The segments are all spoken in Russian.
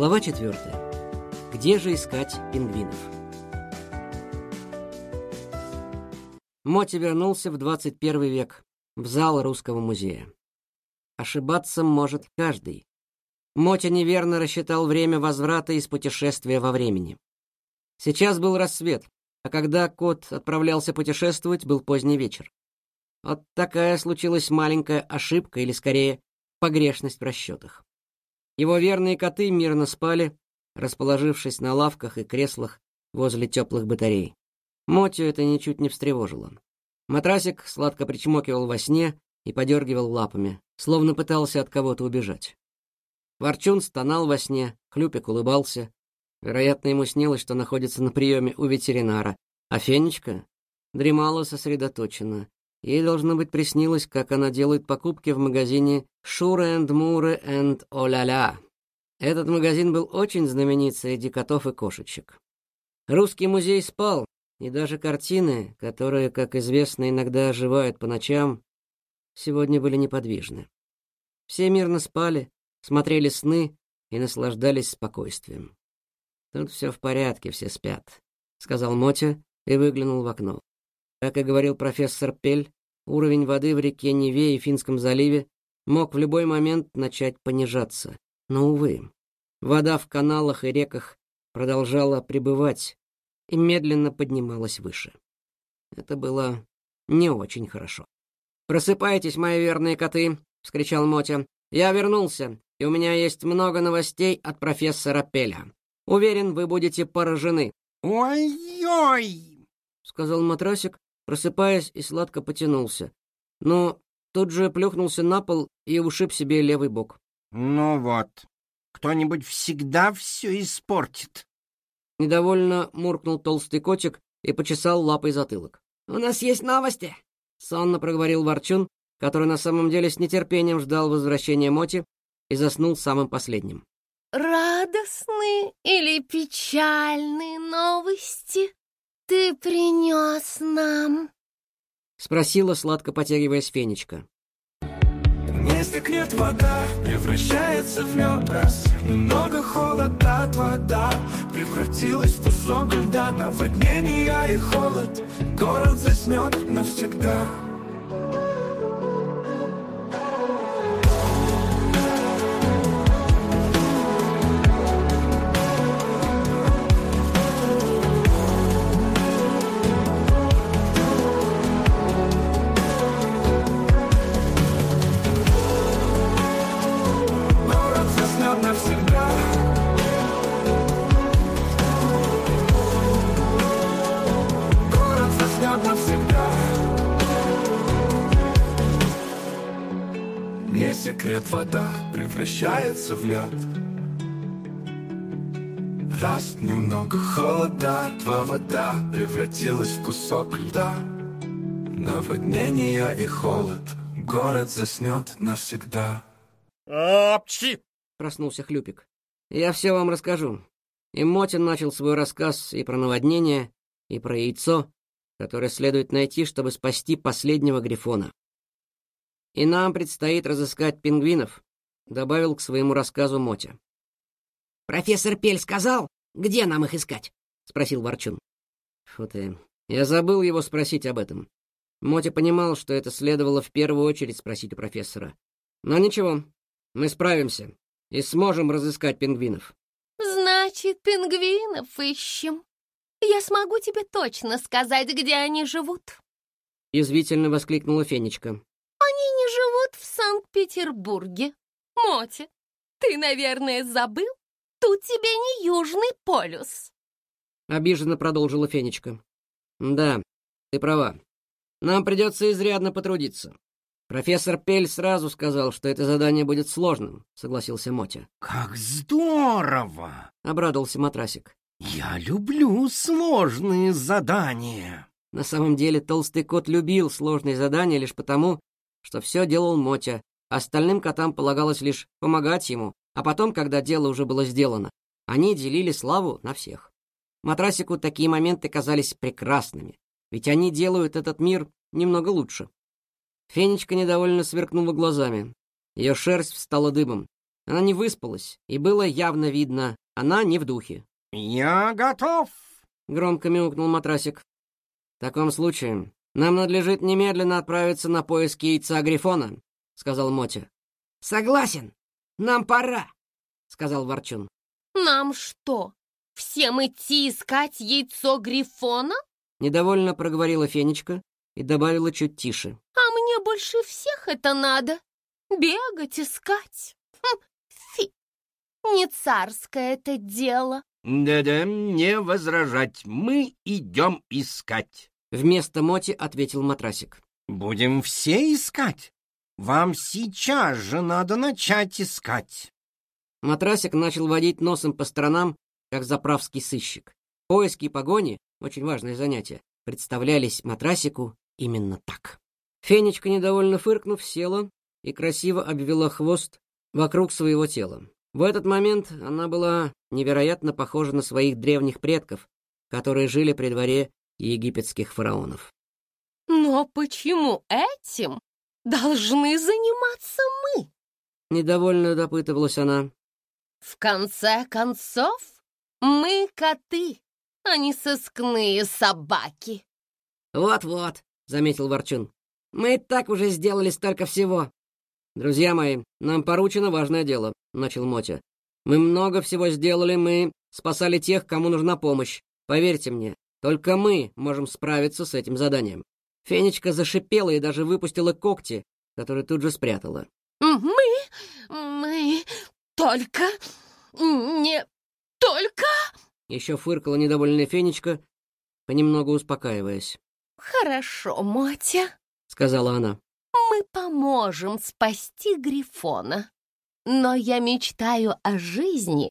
Глава 4. Где же искать пингвинов? Моти вернулся в 21 век, в зал Русского музея. Ошибаться может каждый. Моти неверно рассчитал время возврата из путешествия во времени. Сейчас был рассвет, а когда кот отправлялся путешествовать, был поздний вечер. Вот такая случилась маленькая ошибка, или скорее погрешность в расчетах. Его верные коты мирно спали, расположившись на лавках и креслах возле теплых батарей. Мотю это ничуть не встревожило. Матрасик сладко причмокивал во сне и подергивал лапами, словно пытался от кого-то убежать. Ворчун стонал во сне, Хлюпик улыбался. Вероятно, ему снилось, что находится на приеме у ветеринара, а Фенечка дремала сосредоточенно, Ей, должно быть, приснилось, как она делает покупки в магазине «Шуре энд Муре энд Оля-ля». Этот магазин был очень знаменит среди котов и кошечек. Русский музей спал, и даже картины, которые, как известно, иногда оживают по ночам, сегодня были неподвижны. Все мирно спали, смотрели сны и наслаждались спокойствием. «Тут все в порядке, все спят», — сказал Мотя и выглянул в окно. Как и говорил профессор Пель, уровень воды в реке Неве и Финском заливе мог в любой момент начать понижаться. Но, увы, вода в каналах и реках продолжала пребывать и медленно поднималась выше. Это было не очень хорошо. «Просыпайтесь, мои верные коты!» — вскричал Мотя. «Я вернулся, и у меня есть много новостей от профессора Пеля. Уверен, вы будете поражены». «Ой-ой!» — сказал матрасик, просыпаясь и сладко потянулся. Но тут же плюхнулся на пол и ушиб себе левый бок. «Ну вот, кто-нибудь всегда все испортит». Недовольно муркнул толстый котик и почесал лапой затылок. «У нас есть новости!» — сонно проговорил Ворчун, который на самом деле с нетерпением ждал возвращения Моти и заснул самым последним. «Радостные или печальные новости?» Ты принес нам?» — спросила, сладко потягиваясь Фенечка. Не стекнет вода, превращается в лед Раз немного холода, вода Превратилась в кусок льда Наводнения и холод Город заснет навсегда вода превращается в лед Раз немного холода, два вода превратилась в кусок льда Наводнение и холод, город заснет навсегда «Апчи!» — проснулся Хлюпик. «Я все вам расскажу». И Мотин начал свой рассказ и про наводнение, и про яйцо, которое следует найти, чтобы спасти последнего Грифона. И нам предстоит разыскать пингвинов, добавил к своему рассказу Мотя. Профессор Пель сказал, где нам их искать? спросил Ворчун. Фу ты. Я забыл его спросить об этом. Мотя понимал, что это следовало в первую очередь спросить у профессора. Но ничего, мы справимся и сможем разыскать пингвинов. Значит, пингвинов ищем. Я смогу тебе точно сказать, где они живут. Язвительно воскликнула Фенечка Санкт-Петербурге. Моти, ты, наверное, забыл? Тут тебе не Южный полюс. Обиженно продолжила Фенечка. Да, ты права. Нам придется изрядно потрудиться. Профессор Пель сразу сказал, что это задание будет сложным, согласился Мотя. Как здорово! Обрадовался Матрасик. Я люблю сложные задания. На самом деле толстый кот любил сложные задания лишь потому, что все делал Мотя, остальным котам полагалось лишь помогать ему, а потом, когда дело уже было сделано, они делили славу на всех. Матрасику такие моменты казались прекрасными, ведь они делают этот мир немного лучше. Фенечка недовольно сверкнула глазами. Ее шерсть встала дыбом. Она не выспалась, и было явно видно, она не в духе. «Я готов!» — громко мяукнул матрасик. «В таком случае нам надлежит немедленно отправиться на поиски яйца Грифона», — сказал Мотя. Согласен. Нам пора, сказал Ворчун. Нам что, всем идти искать яйцо Грифона? Недовольно проговорила Фенечка и добавила чуть тише. А мне больше всех это надо. Бегать, искать. Хм, фи. Не царское это дело. «Да-да, не возражать. Мы идем искать». Вместо Моти ответил матрасик. «Будем все искать. Вам сейчас же надо начать искать». Матрасик начал водить носом по сторонам, как заправский сыщик. Поиски и погони, очень важное занятие, представлялись матрасику именно так. Фенечка, недовольно фыркнув, села и красиво обвела хвост вокруг своего тела. В этот момент она была невероятно похожа на своих древних предков, которые жили при дворе египетских фараонов. «Но почему этим должны заниматься мы?» Недовольно допытывалась она. «В конце концов, мы коты, а не сыскные собаки». «Вот-вот», — заметил Ворчун. «Мы и так уже сделали столько всего». «Друзья мои, нам поручено важное дело», — начал Мотя. «Мы много всего сделали, мы спасали тех, кому нужна помощь. Поверьте мне, только мы можем справиться с этим заданием». Фенечка зашипела и даже выпустила когти, которые тут же спрятала. «Мы... мы... только... не... только...» Еще фыркала недовольная Фенечка, понемногу успокаиваясь. «Хорошо, Мотя», — сказала она. «Мы поможем спасти Грифона. Но я мечтаю о жизни,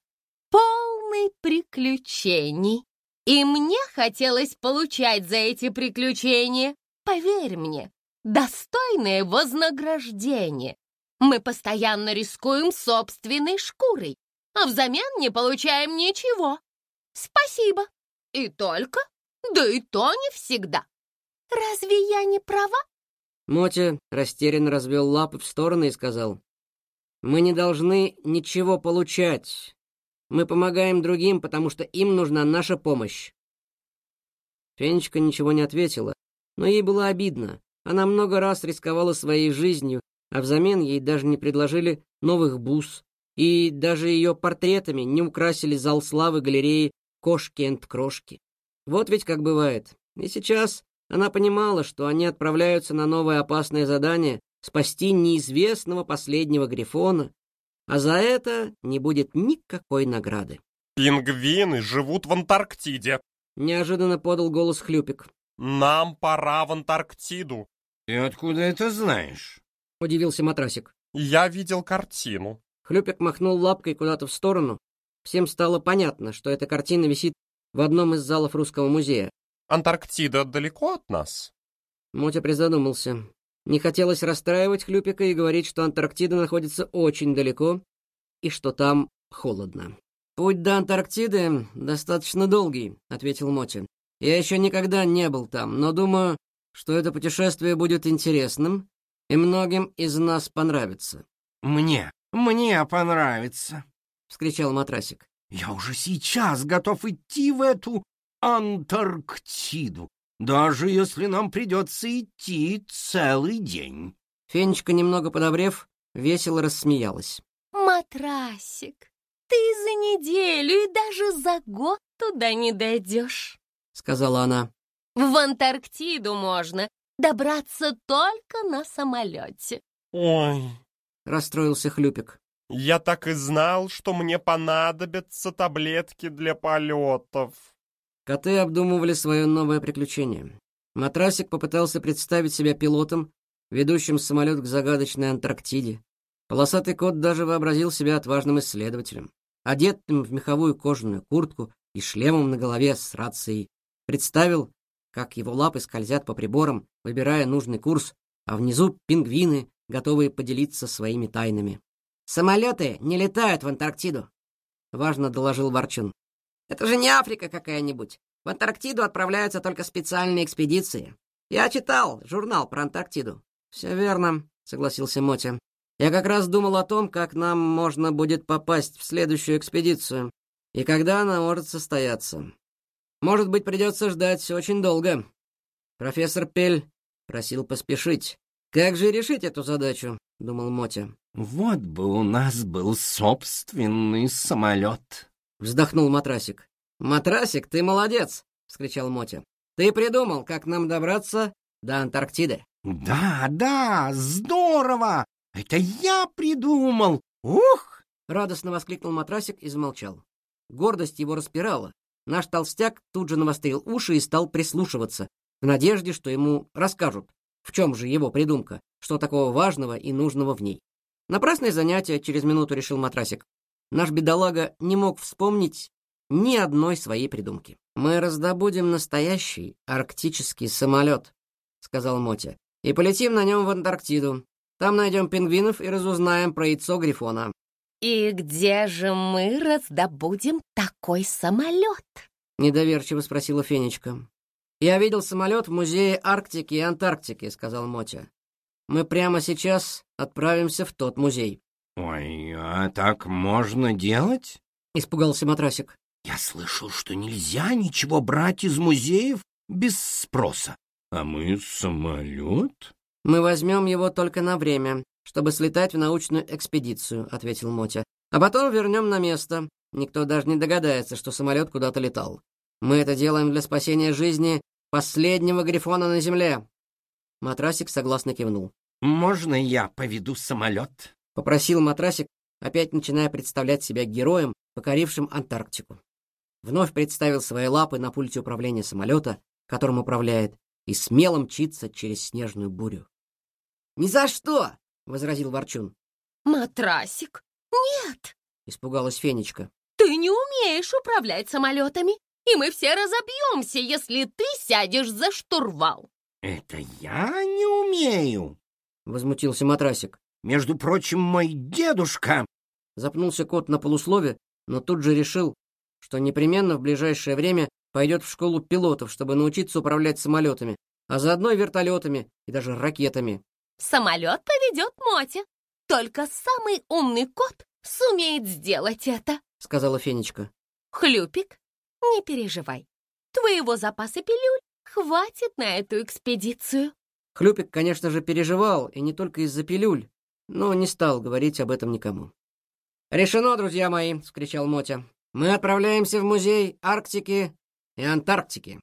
полной приключений. И мне хотелось получать за эти приключения, поверь мне, достойное вознаграждение. Мы постоянно рискуем собственной шкурой, а взамен не получаем ничего. Спасибо. И только, да и то не всегда. Разве я не права? Мотя растерянно развел лапы в стороны и сказал, «Мы не должны ничего получать. Мы помогаем другим, потому что им нужна наша помощь». Фенечка ничего не ответила, но ей было обидно. Она много раз рисковала своей жизнью, а взамен ей даже не предложили новых бус, и даже ее портретами не украсили зал славы галереи «Кошки энд крошки». Вот ведь как бывает. И сейчас она понимала, что они отправляются на новое опасное задание спасти неизвестного последнего Грифона, а за это не будет никакой награды. «Пингвины живут в Антарктиде», — неожиданно подал голос Хлюпик. «Нам пора в Антарктиду». «Ты откуда это знаешь?» — удивился матрасик. «Я видел картину». Хлюпик махнул лапкой куда-то в сторону. Всем стало понятно, что эта картина висит в одном из залов Русского музея. «Антарктида далеко от нас?» Мотя призадумался. Не хотелось расстраивать Хлюпика и говорить, что Антарктида находится очень далеко и что там холодно. «Путь до Антарктиды достаточно долгий», — ответил Мотя. «Я еще никогда не был там, но думаю, что это путешествие будет интересным и многим из нас понравится». «Мне, мне понравится», — вскричал матрасик. «Я уже сейчас готов идти в эту Антарктиду, даже если нам придется идти целый день». Фенечка, немного подобрев, весело рассмеялась. «Матрасик, ты за неделю и даже за год туда не дойдешь», — сказала она. «В Антарктиду можно добраться только на самолете». «Ой», — расстроился Хлюпик. «Я так и знал, что мне понадобятся таблетки для полетов». Коты обдумывали свое новое приключение. Матрасик попытался представить себя пилотом, ведущим самолет к загадочной Антарктиде. Полосатый кот даже вообразил себя отважным исследователем, одетым в меховую кожаную куртку и шлемом на голове с рацией. Представил, как его лапы скользят по приборам, выбирая нужный курс, а внизу пингвины, готовые поделиться своими тайнами. «Самолеты не летают в Антарктиду», — важно доложил Ворчун. Это же не Африка какая-нибудь. В Антарктиду отправляются только специальные экспедиции. Я читал журнал про Антарктиду. Все верно, согласился Мотя. Я как раз думал о том, как нам можно будет попасть в следующую экспедицию и когда она может состояться. Может быть, придется ждать очень долго. Профессор Пель просил поспешить. Как же решить эту задачу? думал Мотя. Вот бы у нас был собственный самолет. Вздохнул Матрасик. Матрасик, ты молодец! вскричал Мотя. Ты придумал, как нам добраться до Антарктиды. Да, да, здорово! Это я придумал! Ух! Радостно воскликнул Матрасик и замолчал. Гордость его распирала. Наш толстяк тут же навострил уши и стал прислушиваться, в надежде, что ему расскажут, в чем же его придумка, что такого важного и нужного в ней. Напрасное занятие, через минуту решил Матрасик. Наш бедолага не мог вспомнить ни одной своей придумки. «Мы раздобудем настоящий арктический самолет», — сказал Мотя, «и полетим на нем в Антарктиду. Там найдем пингвинов и разузнаем про яйцо Грифона». «И где же мы раздобудем такой самолет?» — недоверчиво спросила Фенечка. «Я видел самолет в музее Арктики и Антарктики», — сказал Мотя. «Мы прямо сейчас отправимся в тот музей». «Ой, а так можно делать?» — испугался Матрасик. «Я слышал, что нельзя ничего брать из музеев без спроса. А мы самолет?» «Мы возьмем его только на время, чтобы слетать в научную экспедицию», — ответил Мотя. «А потом вернем на место. Никто даже не догадается, что самолет куда-то летал. Мы это делаем для спасения жизни последнего грифона на Земле». Матрасик согласно кивнул. «Можно я поведу самолет?» — попросил Матрасик, опять начиная представлять себя героем, покорившим Антарктику. Вновь представил свои лапы на пульте управления самолета, которым управляет, и смело мчится через снежную бурю. «Ни за что!» — возразил Ворчун. «Матрасик? Нет!» — испугалась Фенечка. «Ты не умеешь управлять самолетами, и мы все разобьемся, если ты сядешь за штурвал!» «Это я не умею!» — возмутился Матрасик. «Между прочим, мой дедушка...» Запнулся кот на полуслове, но тут же решил, что непременно в ближайшее время пойдет в школу пилотов, чтобы научиться управлять самолетами, а заодно и вертолетами и даже ракетами. «Самолет поведет Мотя. Только самый умный кот сумеет сделать это», — сказала Фенечка. «Хлюпик, не переживай. Твоего запаса пилюль хватит на эту экспедицию». Хлюпик, конечно же, переживал, и не только из-за пилюль, но не стал говорить об этом никому. «Решено, друзья мои!» — скричал Мотя. «Мы отправляемся в музей Арктики и Антарктики.